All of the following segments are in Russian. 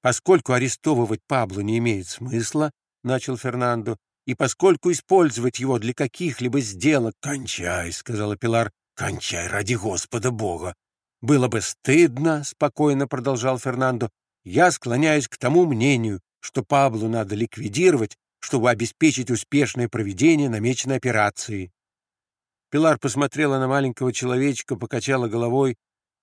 «Поскольку арестовывать Пабло не имеет смысла, — начал Фернандо, — и поскольку использовать его для каких-либо сделок... — Кончай, — сказала Пилар, — кончай ради Господа Бога. — Было бы стыдно, — спокойно продолжал Фернандо. — Я склоняюсь к тому мнению, что Паблу надо ликвидировать, чтобы обеспечить успешное проведение намеченной операции. Пилар посмотрела на маленького человечка, покачала головой,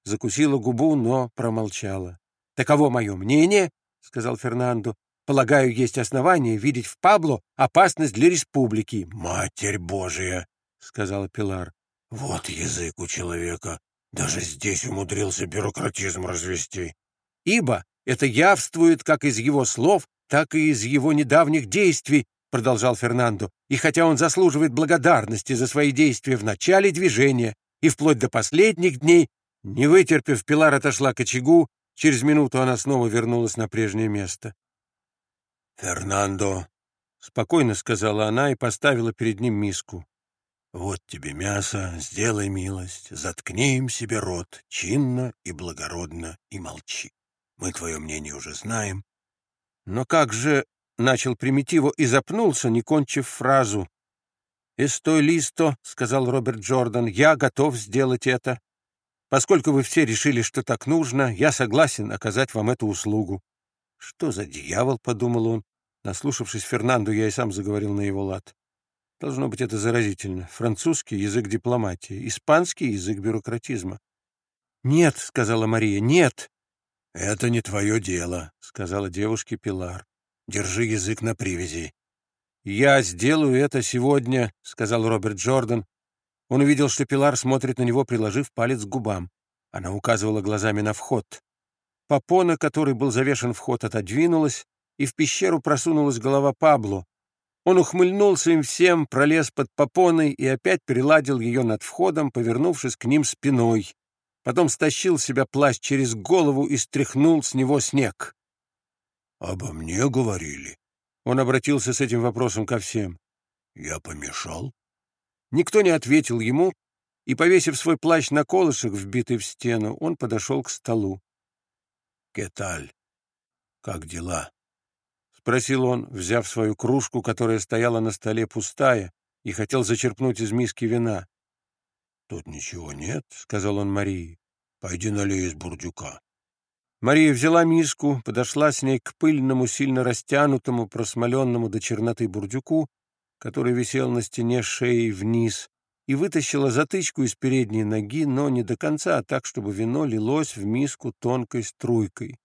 закусила губу, но промолчала. — Таково мое мнение, — сказал Фернандо. — Полагаю, есть основания видеть в Пабло опасность для республики. — Матерь Божия, — сказала Пилар. — Вот язык у человека. Даже здесь умудрился бюрократизм развести. — Ибо это явствует как из его слов, так и из его недавних действий, — продолжал Фернандо, и хотя он заслуживает благодарности за свои действия в начале движения и вплоть до последних дней, не вытерпев, Пилар отошла к очагу, через минуту она снова вернулась на прежнее место. «Фернандо», — спокойно сказала она и поставила перед ним миску. «Вот тебе мясо, сделай милость, заткни им себе рот, чинно и благородно, и молчи. Мы твое мнение уже знаем». «Но как же — начал Примитиво и запнулся, не кончив фразу. «Эстой листо», — сказал Роберт Джордан, — «я готов сделать это. Поскольку вы все решили, что так нужно, я согласен оказать вам эту услугу». «Что за дьявол?» — подумал он. Наслушавшись Фернанду, я и сам заговорил на его лад. Должно быть, это заразительно. Французский — язык дипломатии, испанский — язык бюрократизма. «Нет», — сказала Мария, — «нет». «Это не твое дело», — сказала девушке Пилар. Держи язык на привязи. «Я сделаю это сегодня», — сказал Роберт Джордан. Он увидел, что Пилар смотрит на него, приложив палец к губам. Она указывала глазами на вход. Попона, который был завешен вход, отодвинулась, и в пещеру просунулась голова Пабло. Он ухмыльнулся им всем, пролез под попоной и опять приладил ее над входом, повернувшись к ним спиной. Потом стащил себя плащ через голову и стряхнул с него снег. «Обо мне говорили?» Он обратился с этим вопросом ко всем. «Я помешал?» Никто не ответил ему, и, повесив свой плащ на колышек, вбитый в стену, он подошел к столу. «Кеталь, как дела?» — спросил он, взяв свою кружку, которая стояла на столе пустая, и хотел зачерпнуть из миски вина. «Тут ничего нет», — сказал он Марии. «Пойди налей из бурдюка». Мария взяла миску, подошла с ней к пыльному, сильно растянутому, просмоленному до черноты бурдюку, который висел на стене шеей вниз, и вытащила затычку из передней ноги, но не до конца, а так, чтобы вино лилось в миску тонкой струйкой.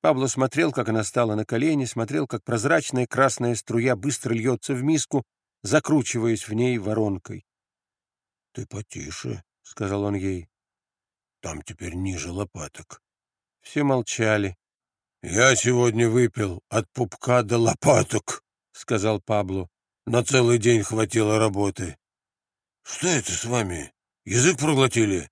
Пабло смотрел, как она стала на колени, смотрел, как прозрачная красная струя быстро льется в миску, закручиваясь в ней воронкой. — Ты потише, — сказал он ей. — Там теперь ниже лопаток. Все молчали. — Я сегодня выпил от пупка до лопаток, — сказал Пабло. — На целый день хватило работы. — Что это с вами? Язык проглотили?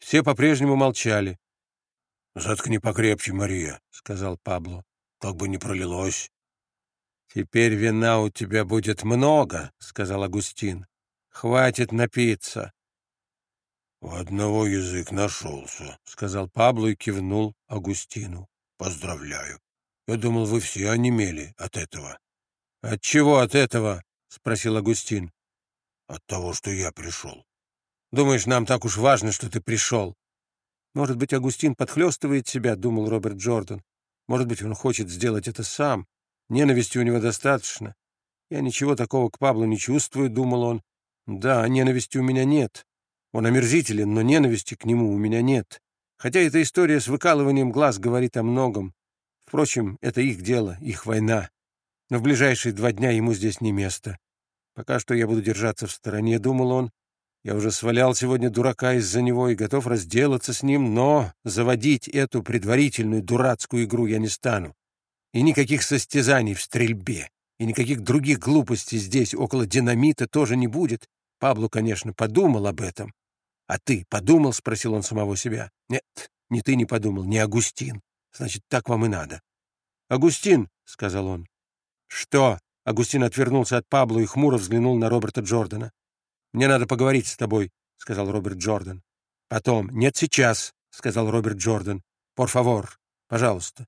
Все по-прежнему молчали. — Заткни покрепче, Мария, — сказал Пабло. — Как бы не пролилось. — Теперь вина у тебя будет много, — сказал Агустин. — Хватит напиться. «У одного язык нашелся», — сказал Пабло и кивнул Агустину. «Поздравляю. Я думал, вы все онемели от этого». «От чего от этого?» — спросил Агустин. «От того, что я пришел». «Думаешь, нам так уж важно, что ты пришел?» «Может быть, Агустин подхлестывает себя», — думал Роберт Джордан. «Может быть, он хочет сделать это сам. Ненависти у него достаточно. Я ничего такого к Паблу не чувствую», — думал он. «Да, ненависти у меня нет. Он омерзителен, но ненависти к нему у меня нет. Хотя эта история с выкалыванием глаз говорит о многом. Впрочем, это их дело, их война. Но в ближайшие два дня ему здесь не место. Пока что я буду держаться в стороне, думал он. Я уже свалял сегодня дурака из-за него и готов разделаться с ним, но заводить эту предварительную дурацкую игру я не стану. И никаких состязаний в стрельбе, и никаких других глупостей здесь около динамита тоже не будет. Пабло, конечно, подумал об этом, «А ты подумал?» — спросил он самого себя. «Нет, ни ты не подумал, ни Агустин. Значит, так вам и надо». «Агустин!» — сказал он. «Что?» — Агустин отвернулся от Пабло и хмуро взглянул на Роберта Джордана. «Мне надо поговорить с тобой», — сказал Роберт Джордан. «Потом». «Нет, сейчас», — сказал Роберт Джордан. «Пор фавор, пожалуйста».